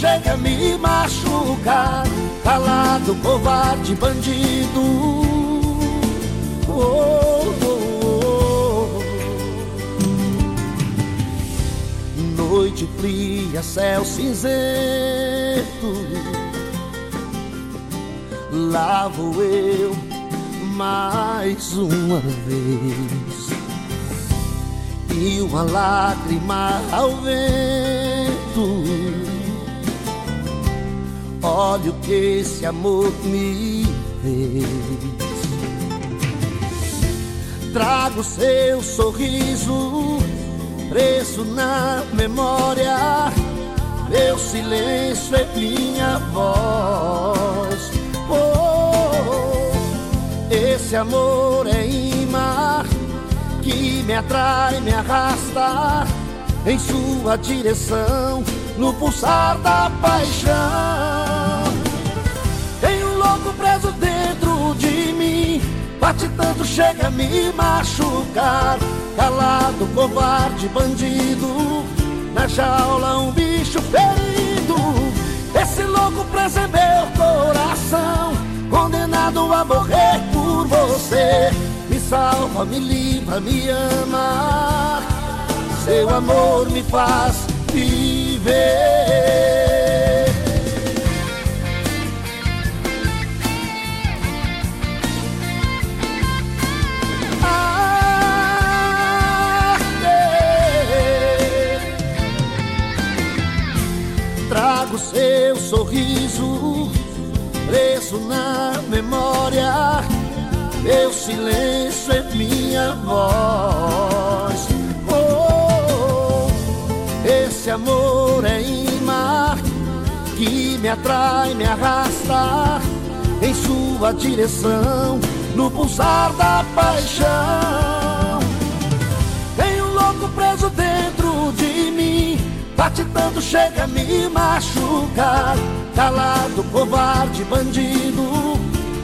chega a me machucar. Calado, covarde, bandido. Oh, oh, oh. Noite fria, céu cinzento. Lá vou eu mais uma vez. E uma lágrima ao vento Olha o que esse amor me fez. Trago seu sorriso preso na memória. Meu silêncio é minha voz. Esse amor é imã que me atrai, me arrasta em sua direção, no pulsar da paixão. Chega a me machucar. Calado, covarde, bandido, na jaula um bicho ferido. Esse louco preso é meu coração, condenado a morrer por você. Me salva, me livra, me ama. Seu amor me faz viver. Sorriso preso na memória. Meu silêncio é minha voz. Oh, esse amor é imã que me atrai, me arrasta em sua direção, no pulsar da paixão. Bate tanto, chega a me machucar. Calado, covarde, bandido,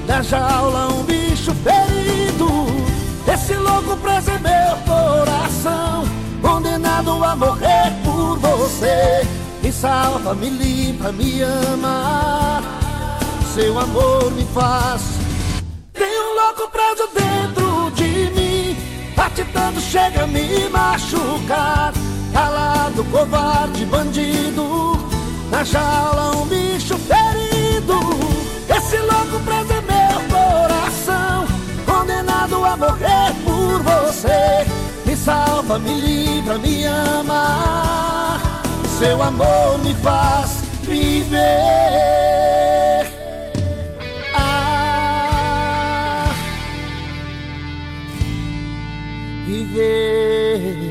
na jaula um bicho ferido. Esse louco preso meu coração, condenado a morrer por você. Me salva, me livra, me ama. Seu amor me faz. Tem um louco preso dentro covarde, bandido, na jaula um bicho ferido. Esse louco é meu coração, condenado a morrer por você. Me salva, me livra, me ama. Seu amor me faz viver. Ah, viver.